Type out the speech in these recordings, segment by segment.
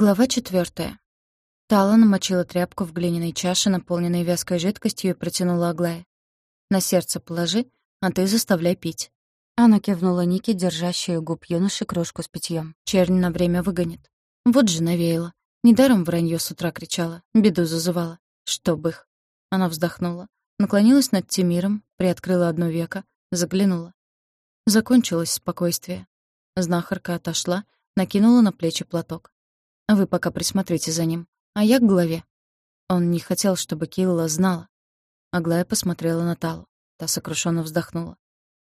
Глава четвертая. Тала намочила тряпку в глиняной чаше, наполненной вязкой жидкостью, и протянула Аглае. «На сердце положи, а ты заставляй пить». Она кивнула Нике, держащей у губ юноши кружку с питьем. Чернь на время выгонит. Вот же навеяла. Недаром вранье с утра кричала, беду зазывала. Чтоб их. Она вздохнула, наклонилась над Тимиром, приоткрыла одно веко, заглянула. Закончилось спокойствие. Знахарка отошла, накинула на плечи платок. Вы пока присмотрите за ним, а я к главе». Он не хотел, чтобы Килла знала. Аглая посмотрела на Талу. Та сокрушенно вздохнула.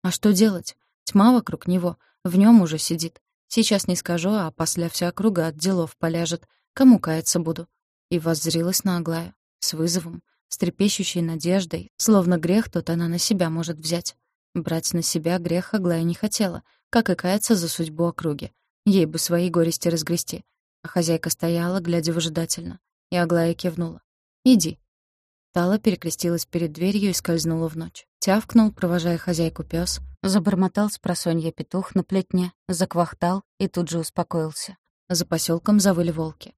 «А что делать? Тьма вокруг него, в нем уже сидит. Сейчас не скажу, а после вся округа от делов поляжет. Кому каяться буду?» И воззрилась на Аглаю. С вызовом, с трепещущей надеждой, словно грех тот она на себя может взять. Брать на себя грех Аглая не хотела, как и каяться за судьбу округи. Ей бы свои горести разгрести. А хозяйка стояла, глядя выжидательно. И Аглая кивнула. «Иди». Тала перекрестилась перед дверью и скользнула в ночь. Тявкнул, провожая хозяйку пес, забормотал с просонья петух на плетне, заквахтал и тут же успокоился. За поселком завыли волки.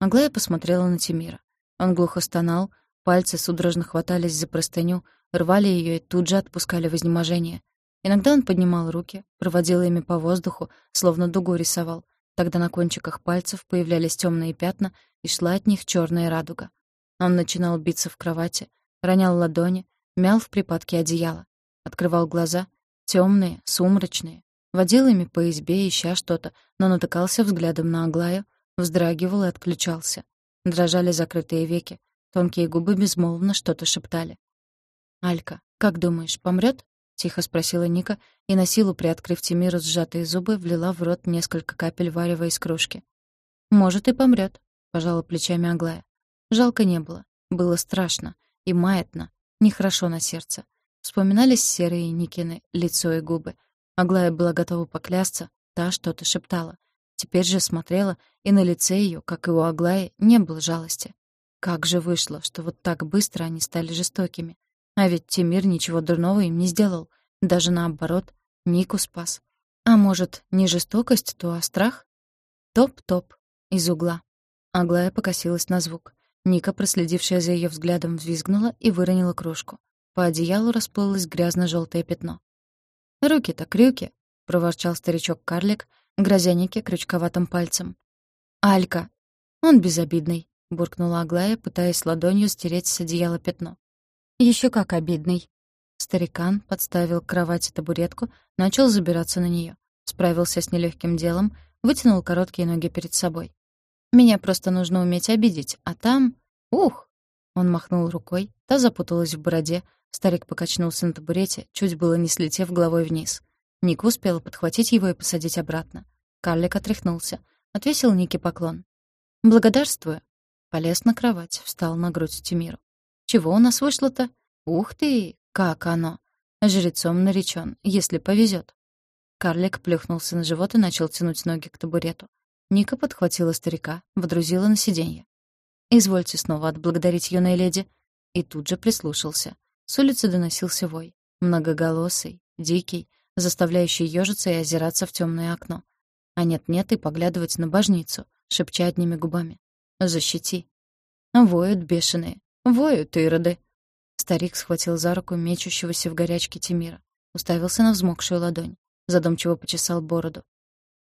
Аглая посмотрела на Тимира. Он глухо стонал, пальцы судорожно хватались за простыню, рвали ее и тут же отпускали в изнеможение. Иногда он поднимал руки, проводил ими по воздуху, словно дугу рисовал, Тогда на кончиках пальцев появлялись темные пятна, и шла от них черная радуга. Он начинал биться в кровати, ронял ладони, мял в припадке одеяло. Открывал глаза, темные, сумрачные. Водил ими по избе, ища что-то, но натыкался взглядом на Аглаю, вздрагивал и отключался. Дрожали закрытые веки, тонкие губы безмолвно что-то шептали. «Алька, как думаешь, помрет? Тихо спросила Ника и на силу, приоткрыв Тимиру сжатые зубы, влила в рот несколько капель варева из кружки. «Может, и помрет, пожала плечами Аглая. Жалко не было. Было страшно и маятно, нехорошо на сердце. Вспоминались серые Никины лицо и губы. Аглая была готова поклясться, та что-то шептала. Теперь же смотрела, и на лице ее, как и у Аглаи, не было жалости. Как же вышло, что вот так быстро они стали жестокими? А ведь Тимир ничего дурного им не сделал. Даже наоборот, Нику спас. А может, не жестокость, то а страх? Топ-топ из угла. Аглая покосилась на звук. Ника, проследившая за ее взглядом, взвизгнула и выронила кружку. По одеялу расплылось грязно желтое пятно. «Руки-то крюки!» — проворчал старичок-карлик, грозя Нике крючковатым пальцем. «Алька!» «Он безобидный», — буркнула Аглая, пытаясь ладонью стереть с одеяла пятно. Еще как обидный. Старикан подставил к кровати табуретку, начал забираться на нее, Справился с нелегким делом, вытянул короткие ноги перед собой. «Меня просто нужно уметь обидеть, а там... Ух!» Он махнул рукой, та запуталась в бороде, старик покачнулся на табурете, чуть было не слетев головой вниз. Ник успела подхватить его и посадить обратно. Карлик отряхнулся, отвесил Нике поклон. «Благодарствую». Полез на кровать, встал на грудь Тимиру. Чего у нас вышло-то? Ух ты, как оно! Жрецом наречен, если повезет. Карлик плюхнулся на живот и начал тянуть ноги к табурету. Ника подхватила старика, водрузила на сиденье. «Извольте снова отблагодарить юной леди». И тут же прислушался. С улицы доносился вой. Многоголосый, дикий, заставляющий ёжиться и озираться в темное окно. А нет-нет и поглядывать на божницу, шепча одними губами. «Защити». Воют бешеные, «Воют ироды!» Старик схватил за руку мечущегося в горячке Тимира. Уставился на взмокшую ладонь. Задумчиво почесал бороду.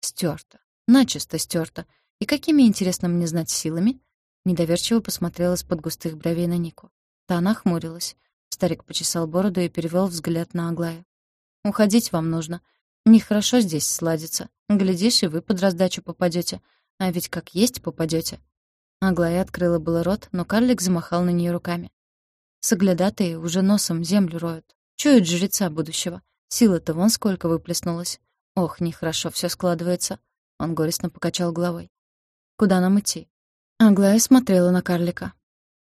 Стёрто. Начисто стёрто. И какими, интересно мне знать, силами? Недоверчиво посмотрела из-под густых бровей на Нику. Та нахмурилась. Старик почесал бороду и перевел взгляд на Аглаю. «Уходить вам нужно. Нехорошо здесь сладится. Глядишь, и вы под раздачу попадете. А ведь как есть попадете. Аглая открыла было рот, но карлик замахал на нее руками. Соглядатые уже носом землю роют. Чуют жреца будущего. Силы-то вон сколько выплеснулось. Ох, нехорошо все складывается. Он горестно покачал головой. Куда нам идти? Аглая смотрела на карлика.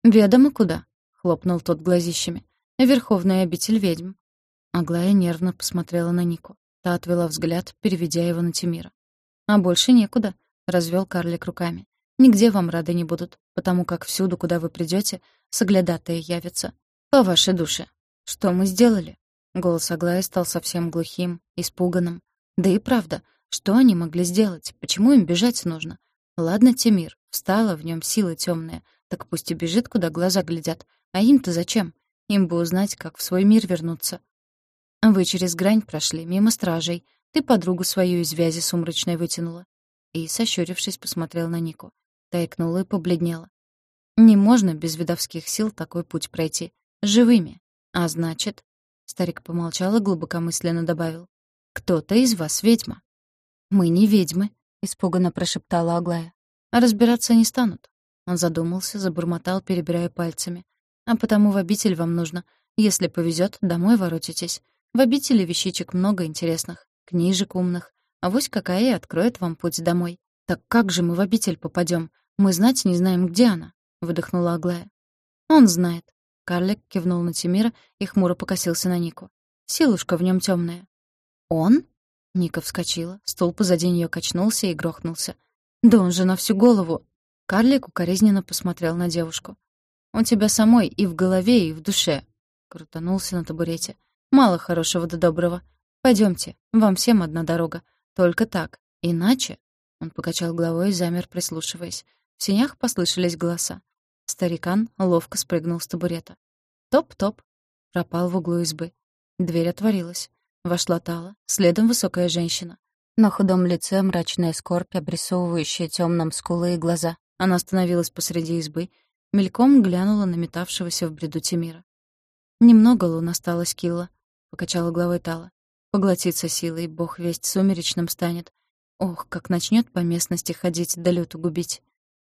«Ведомо куда», — хлопнул тот глазищами. «Верховная обитель ведьм». Аглая нервно посмотрела на Нику. Та отвела взгляд, переведя его на Тимира. «А больше некуда», — развел карлик руками. Нигде вам рады не будут, потому как всюду, куда вы придете, соглядатые явятся. По вашей душе. Что мы сделали? Голос Аглая стал совсем глухим, испуганным. Да и правда, что они могли сделать? Почему им бежать нужно? Ладно, Тимир, Встала в нем сила темная, так пусть и бежит, куда глаза глядят. А им-то зачем? Им бы узнать, как в свой мир вернуться. Вы через грань прошли, мимо стражей. Ты подругу свою из вязи сумрачной вытянула. И, сощурившись, посмотрел на Нику. Та икнула и побледнела. Не можно без видовских сил такой путь пройти. Живыми. А значит... Старик помолчал и глубокомысленно добавил. «Кто-то из вас ведьма». «Мы не ведьмы», — испуганно прошептала Аглая. «А разбираться не станут». Он задумался, забормотал, перебирая пальцами. «А потому в обитель вам нужно. Если повезет, домой воротитесь. В обители вещичек много интересных, книжек умных. А вось какая и откроет вам путь домой. Так как же мы в обитель попадем? Мы знать не знаем, где она», — выдохнула Аглая. «Он знает». Карлик кивнул на Тимира и хмуро покосился на Нику. «Силушка в нем темная». «Он?» Ника вскочила, стул позади нее качнулся и грохнулся. «Да он же на всю голову!» Карлик укоризненно посмотрел на девушку. «У тебя самой и в голове, и в душе!» Крутанулся на табурете. «Мало хорошего да доброго. Пойдемте, вам всем одна дорога. Только так. Иначе...» Он покачал головой и замер, прислушиваясь. В синях послышались голоса. Старикан ловко спрыгнул с табурета. Топ-топ. Пропал в углу избы. Дверь отворилась. Вошла Тала, следом высокая женщина. На худом лице мрачная скорбь, обрисовывающая темным скулы и глаза. Она остановилась посреди избы, мельком глянула на метавшегося в бреду Тимира. «Немного лун осталось, Килла», — покачала головой Тала. «Поглотиться силой, бог весть сумеречным станет. Ох, как начнет по местности ходить да люту губить.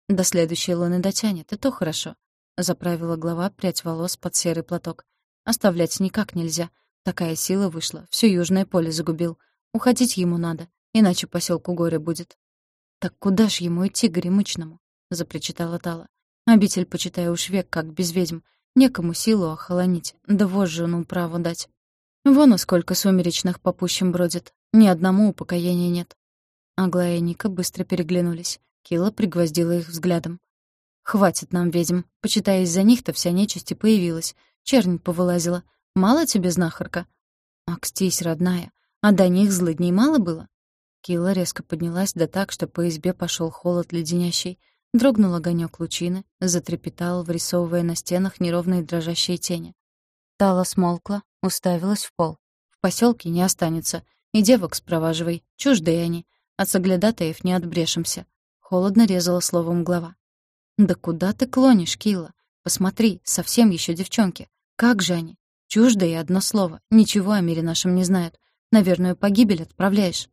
До следующей луны дотянет, и то хорошо», — заправила глава прядь волос под серый платок. «Оставлять никак нельзя». Такая сила вышла, все южное поле загубил. Уходить ему надо, иначе поселку горе будет. «Так куда ж ему идти, горемычному?» — запричитала Тала. «Обитель, почитай уж век, как без ведьм. Некому силу охолонить, да вожжену право дать. Вон, сколько сумеречных по пущам бродит. Ни одному упокоения нет». Аглая и Ника быстро переглянулись. Кила пригвоздила их взглядом. «Хватит нам ведьм. Почитай, из-за них-то вся нечисть и появилась. Чернь повылазила. Мало тебе, знахарка?» «Акстись, родная, а до них злыдней мало было?» Кила резко поднялась, да так, что по избе пошел холод леденящий. Дрогнул огонек лучины, затрепетал, врисовывая на стенах неровные дрожащие тени. Тала смолкла, уставилась в пол. В поселке не останется. И девок спроваживай, чуждые они. От соглядатаев не отбрешемся. Холодно резала словом глава. «Да куда ты клонишь, Кила? Посмотри, совсем еще девчонки. Как же они? Чуждо одно слово. Ничего о мире нашем не знают. Наверное, погибель отправляешь».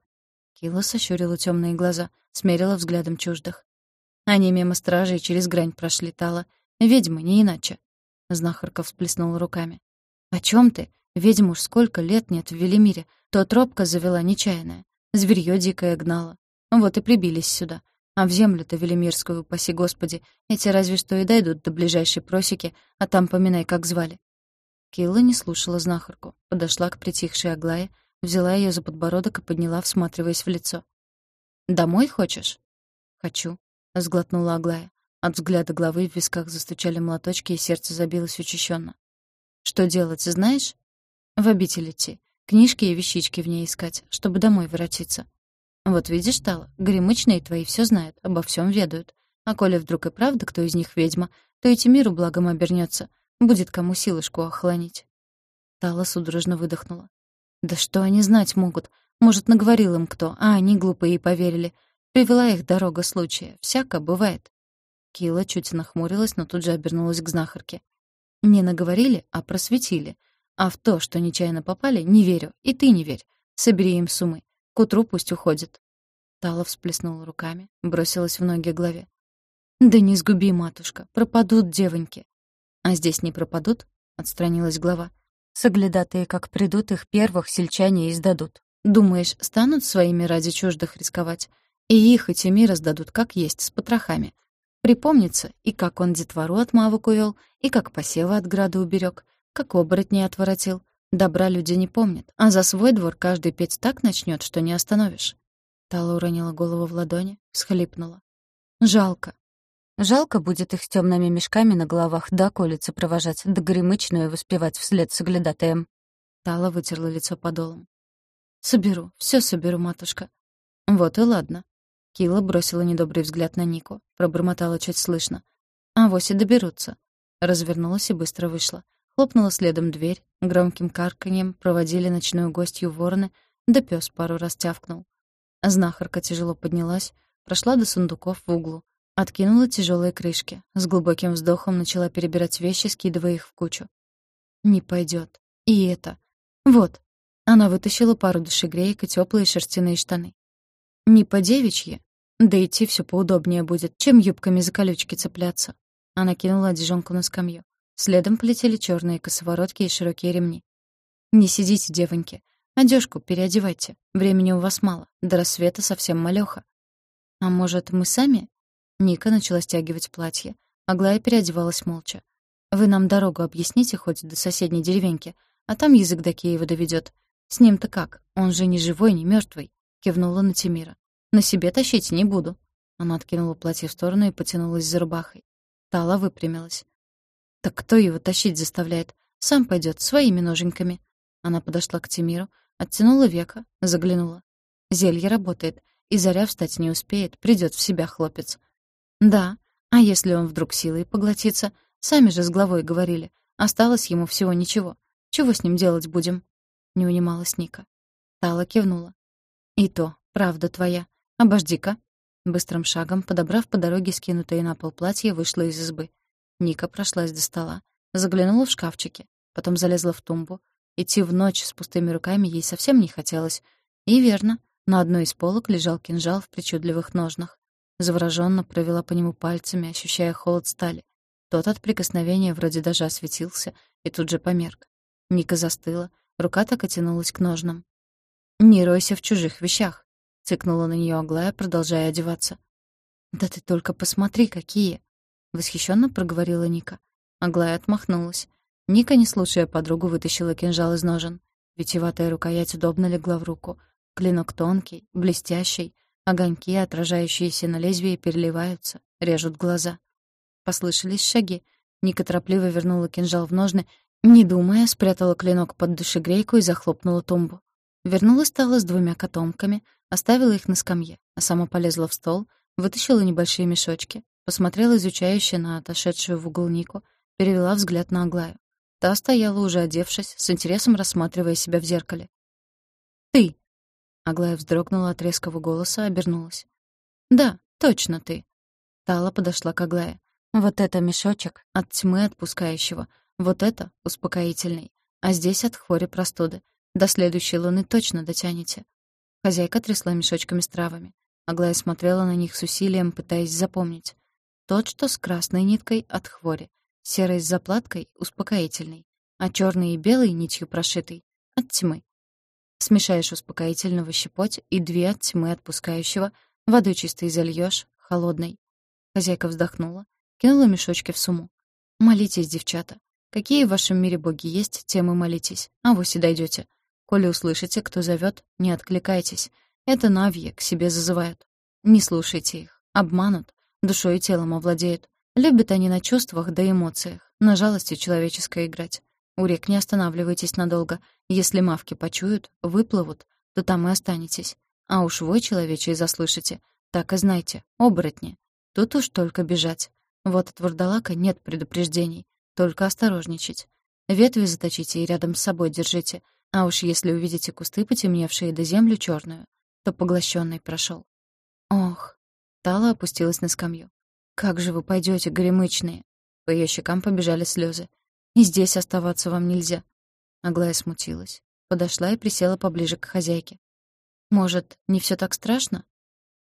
Кила сощурила темные глаза, смерила взглядом чуждых. Они мимо стражей через грань прошли, Тала. Ведьмы, не иначе. Знахарка всплеснула руками. «О чем ты? Ведьм уж сколько лет нет в Велимире. То тропка завела нечаянная. Зверьё дикое гнало. Вот и прибились сюда. А в землю-то Велимирскую, паси Господи, эти разве что и дойдут до ближайшей просеки, а там поминай, как звали. Килла не слушала знахарку, подошла к притихшей Аглае, взяла ее за подбородок и подняла, всматриваясь в лицо. «Домой хочешь?» «Хочу», — сглотнула Аглая. От взгляда главы в висках застучали молоточки, и сердце забилось учащенно. «Что делать, знаешь?» «В обитель идти. Книжки и вещички в ней искать, чтобы домой воротиться». «Вот видишь, Тала, горемычные твои все знают, обо всем ведают. А коли вдруг и правда кто из них ведьма, то эти миру благом обернется. Будет кому силушку охлонить. Тала судорожно выдохнула. Да что они знать могут? Может, наговорил им кто, а они глупые и поверили. Привела их дорога случая. Всяко бывает. Кила чуть нахмурилась, но тут же обернулась к знахарке. Не наговорили, а просветили. А в то, что нечаянно попали, не верю. И ты не верь. Собери им суммы. К утру пусть уходят. Тала всплеснула руками, бросилась в ноги главе. «Да не сгуби, матушка, пропадут девоньки. «А здесь не пропадут?» — отстранилась глава. «Соглядатые, как придут, их первых сельчане издадут. Думаешь, станут своими ради чуждых рисковать? И их и теми раздадут как есть, с потрохами. Припомнится, и как он детвору от мавок увел, и как посевы от града уберег, как оборотней отворотил. Добра люди не помнят, а за свой двор каждый петь так начнет, что не остановишь». Тала уронила голову в ладони, всхлипнула. «Жалко. Жалко будет их с темными мешками на головах до околицы провожать, да горемычную воспевать вслед с оглядатаем. Тала вытерла лицо подолом. «Соберу, все соберу, матушка». «Вот и ладно». Кила бросила недобрый взгляд на Нику, пробормотала чуть слышно. «А вось и доберутся». Развернулась и быстро вышла. Хлопнула следом дверь, громким карканьем проводили ночную гостью вороны, да пес пару раз тявкнул. Знахарка тяжело поднялась, прошла до сундуков в углу, откинула тяжелые крышки, с глубоким вздохом начала перебирать вещи, скидывая их в кучу. «Не пойдет. И это. Вот». Она вытащила пару душегреек и теплые шерстяные штаны. «Не по-девичьи, да идти все поудобнее будет, чем юбками за колючки цепляться». Она кинула одежонку на скамью. Следом полетели черные косоворотки и широкие ремни. «Не сидите, девоньки. Одежку переодевайте. Времени у вас мало. До рассвета совсем малёха. А может, мы сами? Ника начала стягивать платье. Аглая переодевалась молча. Вы нам дорогу объясните хоть до соседней деревеньки, а там язык до Киева доведёт. С ним-то как? Он же ни живой, ни мёртвый. Кивнула на Тимира. На себе тащить не буду. Она откинула платье в сторону и потянулась за рубахой. Тала выпрямилась. Так кто его тащить заставляет? Сам пойдёт своими ноженьками. Она подошла к Тимиру, Оттянула века, заглянула. Зелье работает, и заря встать не успеет, придёт в себя хлопец. Да, а если он вдруг силой поглотится? Сами же с главой говорили. Осталось ему всего ничего. Чего с ним делать будем? Не унималась Ника. Тала кивнула. И то, правда твоя. Обожди-ка. Быстрым шагом, подобрав по дороге скинутое на пол платье, вышла из избы. Ника прошлась до стола, заглянула в шкафчики, потом залезла в тумбу, Идти в ночь с пустыми руками ей совсем не хотелось. И верно, на одной из полок лежал кинжал в причудливых ножнах. Заворожённо провела по нему пальцами, ощущая холод стали. Тот от прикосновения вроде даже осветился и тут же померк. Ника застыла, рука так и тянулась к ножнам. «Не ройся в чужих вещах», — цыкнула на неё Аглая, продолжая одеваться. «Да ты только посмотри, какие!» — восхищенно проговорила Ника. Аглая отмахнулась. Ника, не слушая подругу, вытащила кинжал из ножен. Витеватая рукоять удобно легла в руку. Клинок тонкий, блестящий. Огоньки, отражающиеся на лезвии, переливаются, режут глаза. Послышались шаги. Ника торопливо вернула кинжал в ножны, не думая, спрятала клинок под душегрейку и захлопнула тумбу. Вернулась стала с двумя котомками, оставила их на скамье, а сама полезла в стол, вытащила небольшие мешочки, посмотрела изучающе на отошедшую в угол Нику, перевела взгляд на Аглаю. Та стояла уже одевшись, с интересом рассматривая себя в зеркале. «Ты!» Аглая вздрогнула от резкого голоса, обернулась. «Да, точно ты!» Тала подошла к Аглае. «Вот это мешочек от тьмы отпускающего, вот это успокоительный, а здесь от хвори простуды. До следующей луны точно дотянете». Хозяйка трясла мешочками с травами. Аглая смотрела на них с усилием, пытаясь запомнить. Тот, что с красной ниткой от хвори, Серый с заплаткой — успокоительный, а черный и белый, нитью прошитый — от тьмы. Смешаешь успокоительного щепоть и две от тьмы отпускающего, водой чистой зальешь, холодной. Хозяйка вздохнула, кинула мешочки в сумму. «Молитесь, девчата. Какие в вашем мире боги есть, тем и молитесь, а вы сюда идете. Коли услышите, кто зовет, не откликайтесь. Это навье к себе зазывают. Не слушайте их. Обманут, душой и телом овладеют. Любят они на чувствах да эмоциях, на жалости человеческой играть. У рек не останавливайтесь надолго. Если мавки почуют, выплывут, то там и останетесь. А уж вы, человечий, заслышите. Так и знайте, оборотни. Тут уж только бежать. Вот от вурдалака нет предупреждений. Только осторожничать. Ветви заточите и рядом с собой держите. А уж если увидите кусты, потемневшие до землю черную, то поглощенный прошел. Ох. Тала опустилась на скамью. «Как же вы пойдете, горемычные?» По ее щекам побежали слезы. «И здесь оставаться вам нельзя». Аглая смутилась. Подошла и присела поближе к хозяйке. «Может, не все так страшно?»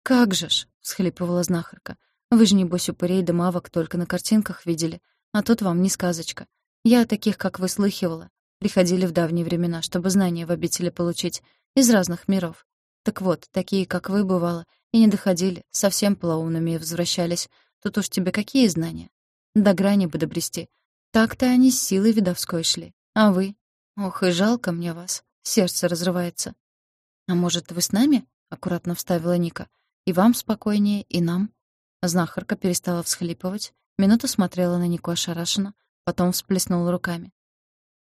«Как же ж!» — всхлипывала знахарка. «Вы же, небось, упырей да мавок только на картинках видели. А тут вам не сказочка. Я о таких, как вы, слыхивала. Приходили в давние времена, чтобы знания в обители получить. Из разных миров. Так вот, такие, как вы, бывало, и не доходили, совсем полоумными возвращались. Тут уж тебе какие знания? До грани бы добрести. Так-то они с силой видовской шли. А вы? Ох, и жалко мне вас. Сердце разрывается. А может, вы с нами? Аккуратно вставила Ника. И вам спокойнее, и нам. Знахарка перестала всхлипывать, минуту смотрела на Нику ошарашенно, потом всплеснула руками.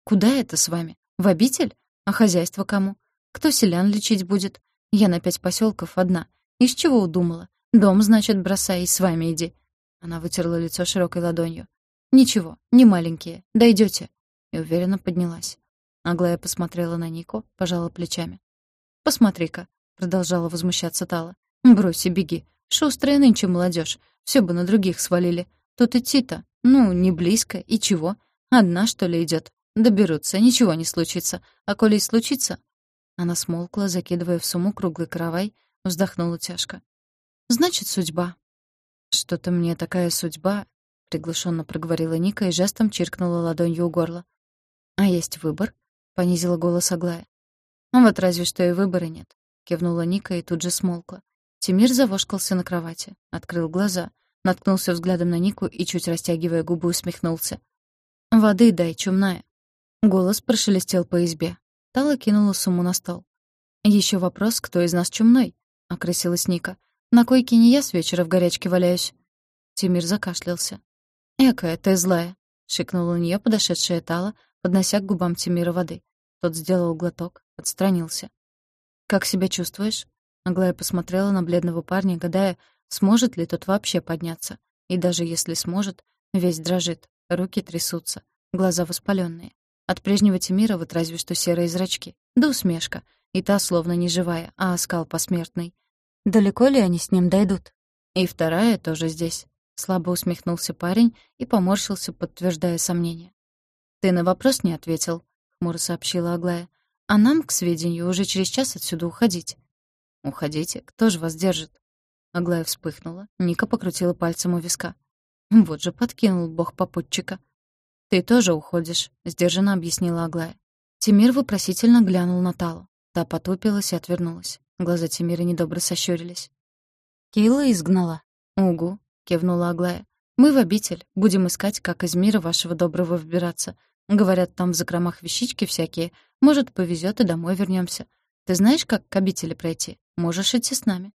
«Куда это с вами? В обитель? А хозяйство кому? Кто селян лечить будет? Я на пять поселков одна, Из чего удумала? Дом, значит, бросай и с вами иди. Она вытерла лицо широкой ладонью. «Ничего, не маленькие, дойдете. И уверенно поднялась. Аглая посмотрела на Нику, пожала плечами. «Посмотри-ка», — продолжала возмущаться Тала. «Брось и беги. Шустрая нынче молодежь. Все бы на других свалили. Тут идти-то, ну, не близко, и чего? Одна, что ли, идет? Доберутся, ничего не случится. А коли и случится...» Она смолкла, закидывая в сумму круглый каравай, вздохнула тяжко. «Значит, судьба». «Что-то мне такая судьба...» — приглушенно проговорила Ника и жестом чиркнула ладонью у горла. «А есть выбор?» — понизила голос Аглая. «Вот разве что и выбора нет», — кивнула Ника и тут же смолкла. Тимир завошкался на кровати, открыл глаза, наткнулся взглядом на Нику и, чуть растягивая губы, усмехнулся. «Воды дай, чумная». Голос прошелестел по избе. Тала кинула сумму на стол. Еще вопрос, кто из нас чумной?» — окрысилась Ника. «На койке не я с вечера в горячке валяюсь». Тимир закашлялся. «Экая, ты злая», — шикнула на нее подошедшая Тала, поднося к губам Тимира воды. Тот сделал глоток, отстранился. «Как себя чувствуешь?» Аглая посмотрела на бледного парня, гадая, сможет ли тот вообще подняться. И даже если сможет, весь дрожит, руки трясутся, глаза воспаленные. От прежнего Тимира вот разве что серые зрачки. Да усмешка. И та словно не живая, а оскал посмертный. Далеко ли они с ним дойдут? И вторая тоже здесь. Слабо усмехнулся парень и поморщился, подтверждая сомнение. «Ты на вопрос не ответил», — хмуро сообщила Аглая. «А нам, к сведению, уже через час отсюда уходить». «Уходите? Кто же вас держит?» Аглая вспыхнула. Ника покрутила пальцем у виска. «Вот же подкинул бог попутчика». «Ты тоже уходишь», — сдержанно объяснила Аглая. Тимир вопросительно глянул на Талу. Та потупилась и отвернулась. Глаза Тимира недобро сощурились. «Кейла изгнала?» «Угу», — кивнула Аглая. «Мы в обитель. Будем искать, как из мира вашего доброго выбираться. Говорят, там в закромах вещички всякие. Может, повезет и домой вернемся. Ты знаешь, как к обители пройти? Можешь идти с нами».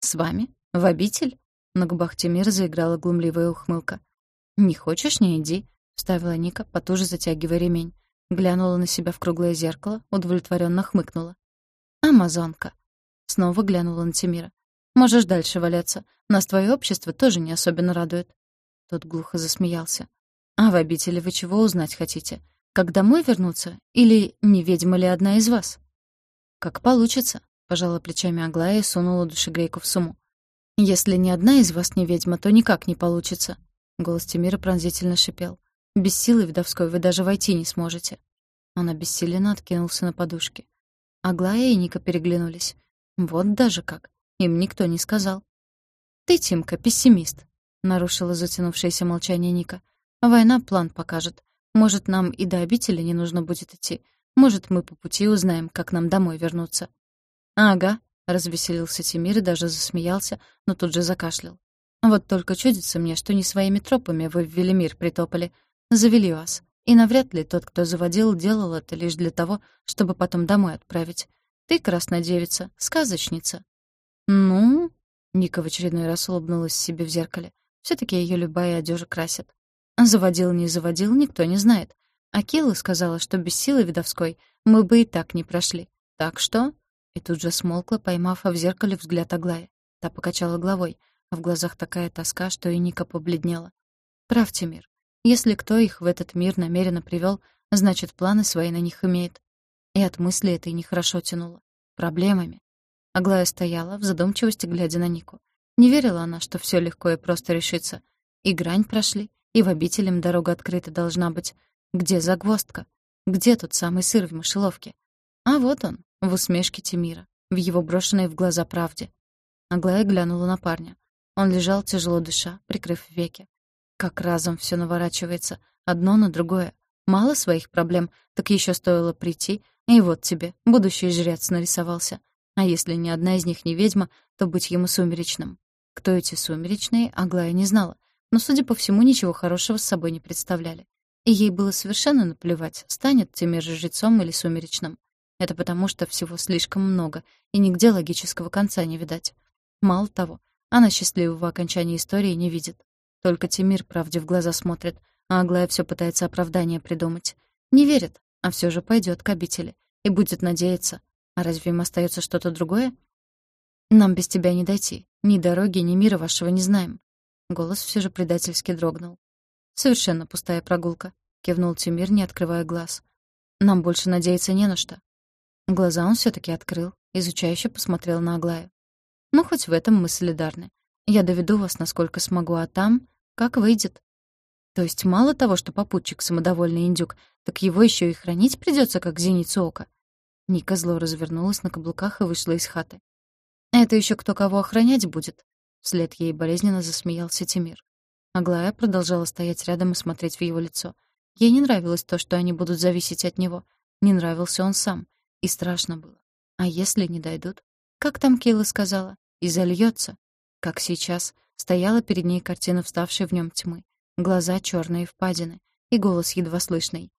«С вами? В обитель?» На губах Тимира заиграла глумливая ухмылка. «Не хочешь — не иди», — вставила Ника, потуже затягивая ремень. Глянула на себя в круглое зеркало, удовлетворенно хмыкнула. «Амазонка». Снова глянула на Тимира. «Можешь дальше валяться. Нас твое общество тоже не особенно радует». Тот глухо засмеялся. «А в обители вы чего узнать хотите? Как домой вернуться? Или не ведьма ли одна из вас?» «Как получится», — пожала плечами Аглая и сунула душегрейку в сумму. «Если ни одна из вас не ведьма, то никак не получится», — голос Тимира пронзительно шипел. «Без силы ведовской вы даже войти не сможете». Он обессиленно откинулся на подушке. Аглая и Ника переглянулись. «Вот даже как. Им никто не сказал». «Ты, Тимка, пессимист», — нарушила затянувшееся молчание Ника. Война план покажет. Может, нам и до обители не нужно будет идти. Может, мы по пути узнаем, как нам домой вернуться». «Ага», — развеселился Тимир и даже засмеялся, но тут же закашлял. «Вот только чудится мне, что не своими тропами вы в Велимир притопали. Завели вас. И навряд ли тот, кто заводил, делал это лишь для того, чтобы потом домой отправить. Ты, красная девица, сказочница». «Ну?» — Ника в очередной раз улыбнулась себе в зеркале. все таки ее любая одежа красит. Заводил, не заводил, никто не знает. Акила сказала, что без силы видовской мы бы и так не прошли. Так что...» И тут же смолкла, поймав в зеркале взгляд Аглая. Та покачала головой, а в глазах такая тоска, что и Ника побледнела. «Прав, Тимир. Если кто их в этот мир намеренно привел, значит, планы свои на них имеет». И от мысли этой нехорошо тянуло. Проблемами. Аглая стояла, в задумчивости глядя на Нику. Не верила она, что все легко и просто решится. И грань прошли, и в обителям дорога открыта должна быть. Где загвоздка? Где тот самый сыр в мышеловке? А вот он, в усмешке Тимира, в его брошенной в глаза правде. Аглая глянула на парня. Он лежал, тяжело дыша, прикрыв веки. Как разом все наворачивается, одно на другое. Мало своих проблем, так еще стоило прийти, и вот тебе, будущий жрец нарисовался. А если ни одна из них не ведьма, то быть ему сумеречным. Кто эти сумеречные, Аглая не знала, но, судя по всему, ничего хорошего с собой не представляли. И ей было совершенно наплевать, станет Тимир жрецом или сумеречным. Это потому, что всего слишком много, и нигде логического конца не видать. Мало того, она счастливого окончания истории не видит. Только Тимир правде в глаза смотрит, а Аглая все пытается оправдание придумать. Не верит, а все же пойдет к обители и будет надеяться. А разве им остается что-то другое? «Нам без тебя не дойти. Ни дороги, ни мира вашего не знаем». Голос все же предательски дрогнул. «Совершенно пустая прогулка», — кивнул Тимир, не открывая глаз. «Нам больше надеяться не на что». Глаза он все таки открыл, изучающе посмотрел на Аглаю. «Ну, хоть в этом мы солидарны. Я доведу вас, насколько смогу, а там, как выйдет». То есть мало того, что попутчик самодовольный индюк, так его еще и хранить придется, как зеницу ока. Ника зло развернулась на каблуках и вышла из хаты. «Это еще кто кого охранять будет?» Вслед ей болезненно засмеялся Тимир. Аглая продолжала стоять рядом и смотреть в его лицо. Ей не нравилось то, что они будут зависеть от него. Не нравился он сам. И страшно было. А если не дойдут? Как там Кейла сказала? И зальется. Как сейчас. Стояла перед ней картина вставшей в нем тьмы. Глаза черные впадины. И голос едва слышный.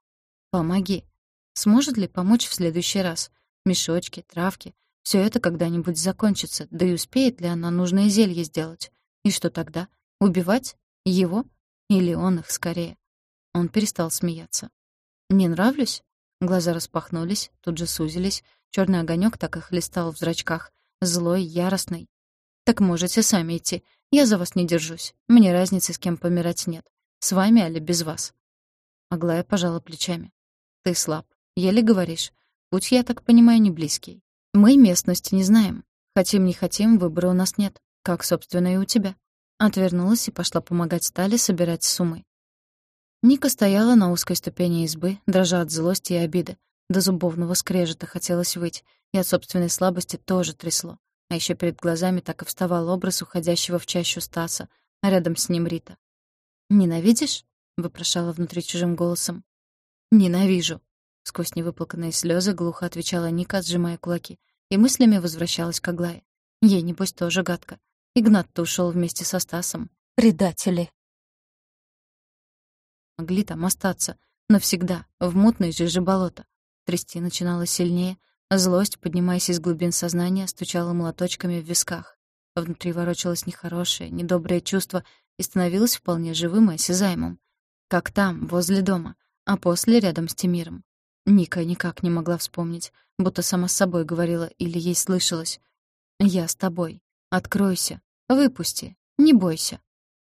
«Помоги». Сможет ли помочь в следующий раз? Мешочки, травки. Все это когда-нибудь закончится. Да и успеет ли она нужное зелье сделать? И что тогда? Убивать? Его? Или он их скорее? Он перестал смеяться. «Не нравлюсь?» Глаза распахнулись, тут же сузились. Черный огонек так и хлестал в зрачках. Злой, яростный. «Так можете сами идти. Я за вас не держусь. Мне разницы, с кем помирать нет. С вами, али без вас?» Аглая пожала плечами. «Ты слаб. Еле говоришь. Путь, я так понимаю, не близкий. Мы местность не знаем. Хотим не хотим, выбора у нас нет. Как, собственно, и у тебя». Отвернулась и пошла помогать Тале собирать суммы. Ника стояла на узкой ступени избы, дрожа от злости и обиды. До зубовного скрежета хотелось выть, и от собственной слабости тоже трясло. А еще перед глазами так и вставал образ уходящего в чащу Стаса, а рядом с ним Рита. «Ненавидишь?» — вопрошала внутри чужим голосом. «Ненавижу!» — сквозь невыплаканные слезы глухо отвечала Ника, сжимая кулаки, и мыслями возвращалась к Аглае. Ей, небось, тоже гадко. Игнат-то ушел вместе со Стасом. Предатели! Могли там остаться. Навсегда. В мутной жиже болото. Трясти начинало сильнее. Злость, поднимаясь из глубин сознания, стучала молоточками в висках. Внутри ворочалось нехорошее, недоброе чувство и становилось вполне живым и осязаемым. Как там, возле дома, а после рядом с Тимиром. Ника никак не могла вспомнить, будто сама с собой говорила или ей слышалось. «Я с тобой. Откройся. Выпусти. Не бойся».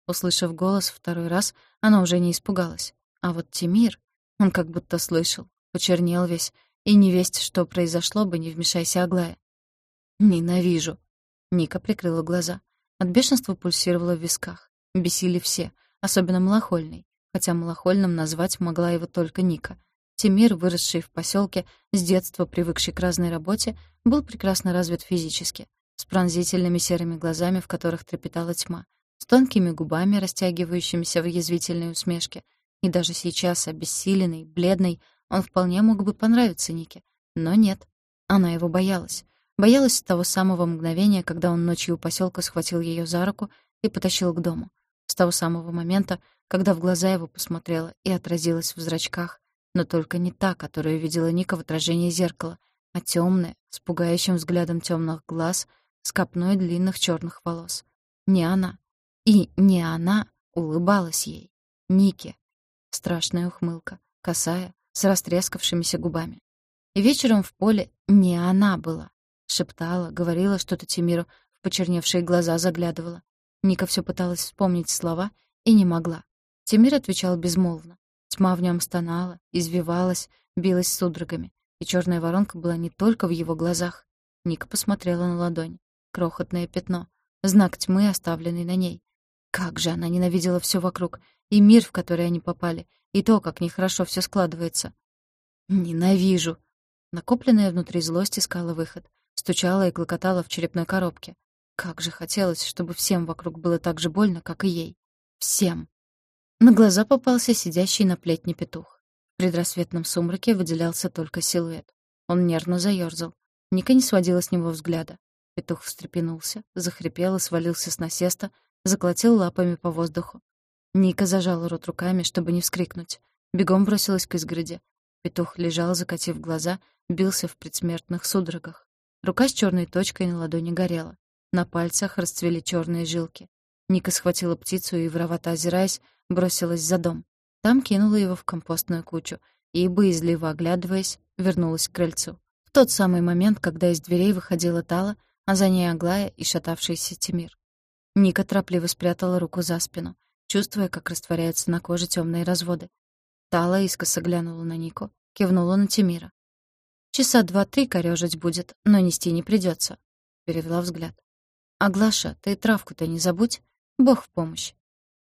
Услышав голос второй раз, она уже не испугалась. А вот Тимир, он как будто слышал, почернел весь, и не весть, что произошло бы, не вмешайся Аглая. «Ненавижу!» Ника прикрыла глаза. От бешенства пульсировало в висках. Бесили все, особенно малохольный, хотя малохольным назвать могла его только Ника. Тимир, выросший в поселке, с детства привыкший к разной работе, был прекрасно развит физически, с пронзительными серыми глазами, в которых трепетала тьма, с тонкими губами, растягивающимися в язвительной усмешке. И даже сейчас, обессиленный, бледный, он вполне мог бы понравиться Нике. Но нет. Она его боялась. Боялась того самого мгновения, когда он ночью у поселка схватил ее за руку и потащил к дому. С того самого момента, когда в глаза его посмотрела и отразилась в зрачках, но только не та, которую видела Ника в отражении зеркала, а темная, с пугающим взглядом темных глаз, с копной длинных черных волос. Не она. И не она улыбалась ей. Нике. Страшная ухмылка, косая, с растрескавшимися губами. И вечером в поле не она была. Шептала, говорила что-то Тимиру, в почерневшие глаза заглядывала. Ника все пыталась вспомнить слова и не могла. Тимир отвечал безмолвно. Тьма в нем стонала, извивалась, билась судорогами. И черная воронка была не только в его глазах. Ника посмотрела на ладонь. Крохотное пятно. Знак тьмы, оставленный на ней. Как же она ненавидела все вокруг, и мир, в который они попали, и то, как нехорошо все складывается. Ненавижу. Накопленная внутри злость искала выход, стучала и клокотала в черепной коробке. Как же хотелось, чтобы всем вокруг было так же больно, как и ей. Всем. На глаза попался сидящий на плетне петух. В предрассветном сумраке выделялся только силуэт. Он нервно заёрзал. Ника не сводила с него взгляда. Петух встрепенулся, захрипел и свалился с насеста, заколотил лапами по воздуху. Ника зажала рот руками, чтобы не вскрикнуть. Бегом бросилась к изгороди. Петух лежал, закатив глаза, бился в предсмертных судорогах. Рука с черной точкой на ладони горела. На пальцах расцвели черные жилки. Ника схватила птицу и, воровато озираясь, бросилась за дом. Там кинула его в компостную кучу и, боязливо оглядываясь, вернулась к крыльцу. В тот самый момент, когда из дверей выходила Тала, а за ней Аглая и шатавшийся Тимир. Ника торопливо спрятала руку за спину, чувствуя, как растворяются на коже темные разводы. Тала искоса глянула на Нику, кивнула на Тимира. «Часа два-три корёжить будет, но нести не придется. перевела взгляд. «Аглаша, ты травку-то не забудь. Бог в помощь».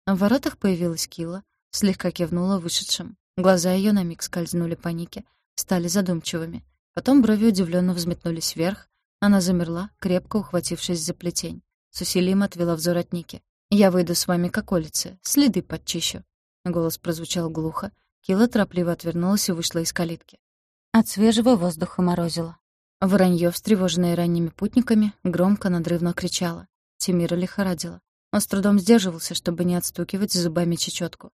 В воротах появилась Кила, слегка кивнула вышедшим. Глаза ее на миг скользнули по Нике, стали задумчивыми. Потом брови удивленно взметнулись вверх. Она замерла, крепко ухватившись за плетень. С усилием отвела взор от Ники. «Я выйду с вами к околице, следы подчищу». Голос прозвучал глухо. Кила торопливо отвернулась и вышла из калитки. От свежего воздуха морозило. Вороньё, встревоженное ранними путниками, громко надрывно кричало. Тимира лихорадила. Он с трудом сдерживался, чтобы не отстукивать зубами чечётку.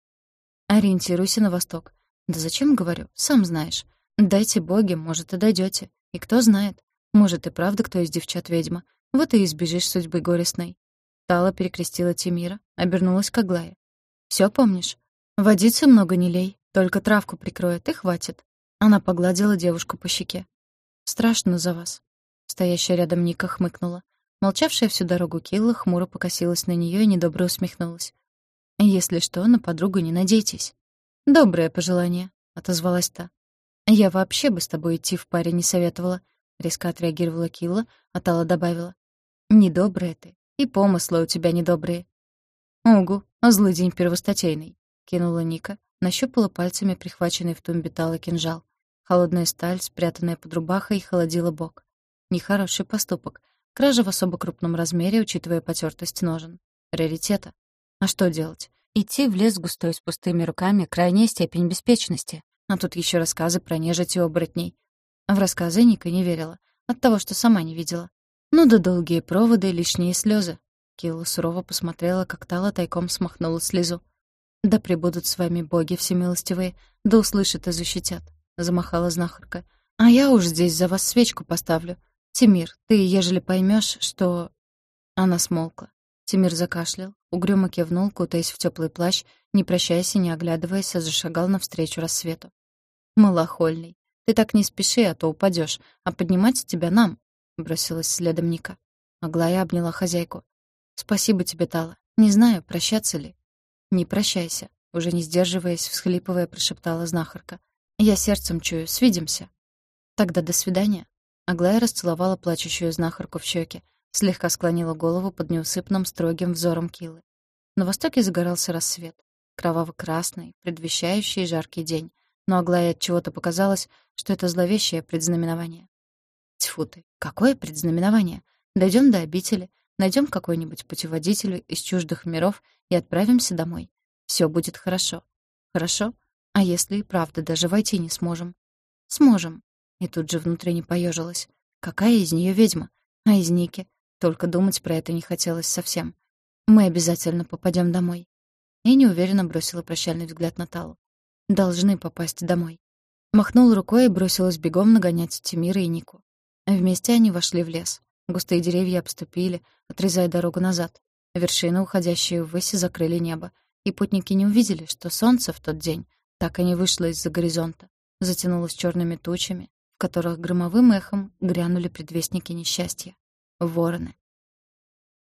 «Ориентируйся на восток». «Да зачем, говорю, сам знаешь. Дайте боги, может, и дойдёте. И кто знает, может, и правда кто из девчат ведьма. Вот и избежишь судьбы горестной». Тала перекрестила Тимира, обернулась к Аглае. «Всё помнишь? Водицы много не лей, только травку прикроет, и хватит». Она погладила девушку по щеке. «Страшно за вас». Стоящая рядом Ника хмыкнула. Молчавшая всю дорогу Килла хмуро покосилась на неё и недобро усмехнулась. «Если что, на подругу не надейтесь». «Доброе пожелание», — отозвалась та. «Я вообще бы с тобой идти в паре не советовала», — резко отреагировала Килла, а Тала добавила. «Недобрая ты, и помыслы у тебя недобрые». «Угу, злый день первостатейный», — кинула Ника, нащупала пальцами прихваченный в тумбе Тала кинжал. Холодная сталь, спрятанная под рубахой, холодила бок. Нехороший поступок. Кража в особо крупном размере, учитывая потертость ножен. Раритета. А что делать? Идти в лес густой с пустыми руками — крайняя степень беспечности. А тут еще рассказы про нежить и оборотней. В рассказы Ника не верила. От того, что сама не видела. Ну да долгие проводы, лишние слезы. Килла сурово посмотрела, как Тала тайком смахнула слезу. «Да пребудут с вами боги всемилостивые, да услышат и защитят», — замахала знахарка. «А я уж здесь за вас свечку поставлю. Тимир, ты, ежели поймешь, что...» Она смолкла. Тимир закашлял, угрюмо кивнул, кутаясь в теплый плащ, не прощаясь и не оглядываясь, а зашагал навстречу рассвету. «Малохольный, ты так не спеши, а то упадешь, а поднимать тебя нам», — бросилась следом Ника. Аглая обняла хозяйку. «Спасибо тебе, Тала. Не знаю, прощаться ли». «Не прощайся», — уже не сдерживаясь, всхлипывая, прошептала знахарка. «Я сердцем чую, свидимся». «Тогда до свидания». Аглая расцеловала плачущую знахарку в щеки, слегка склонила голову под неусыпным строгим взором Килы. На востоке загорался рассвет, кроваво-красный, предвещающий жаркий день, но Аглае от чего-то показалось, что это зловещее предзнаменование. Тьфу ты, какое предзнаменование? Дойдем до обители, найдем какой-нибудь путеводитель из чуждых миров и отправимся домой. Все будет хорошо. Хорошо? А если и правда даже войти не сможем? Сможем. И тут же внутренне поежилась. Какая из нее ведьма? А из Ники? Только думать про это не хотелось совсем. Мы обязательно попадем домой. И неуверенно бросила прощальный взгляд на Талу. Должны попасть домой. Махнул рукой и бросилась бегом нагонять Тимира и Нику. Вместе они вошли в лес. Густые деревья обступили, отрезая дорогу назад. Вершины, уходящие ввысь, закрыли небо. И путники не увидели, что солнце в тот день так и не вышло из-за горизонта. Затянулось черными тучами, в которых громовым эхом грянули предвестники несчастья. Вороны.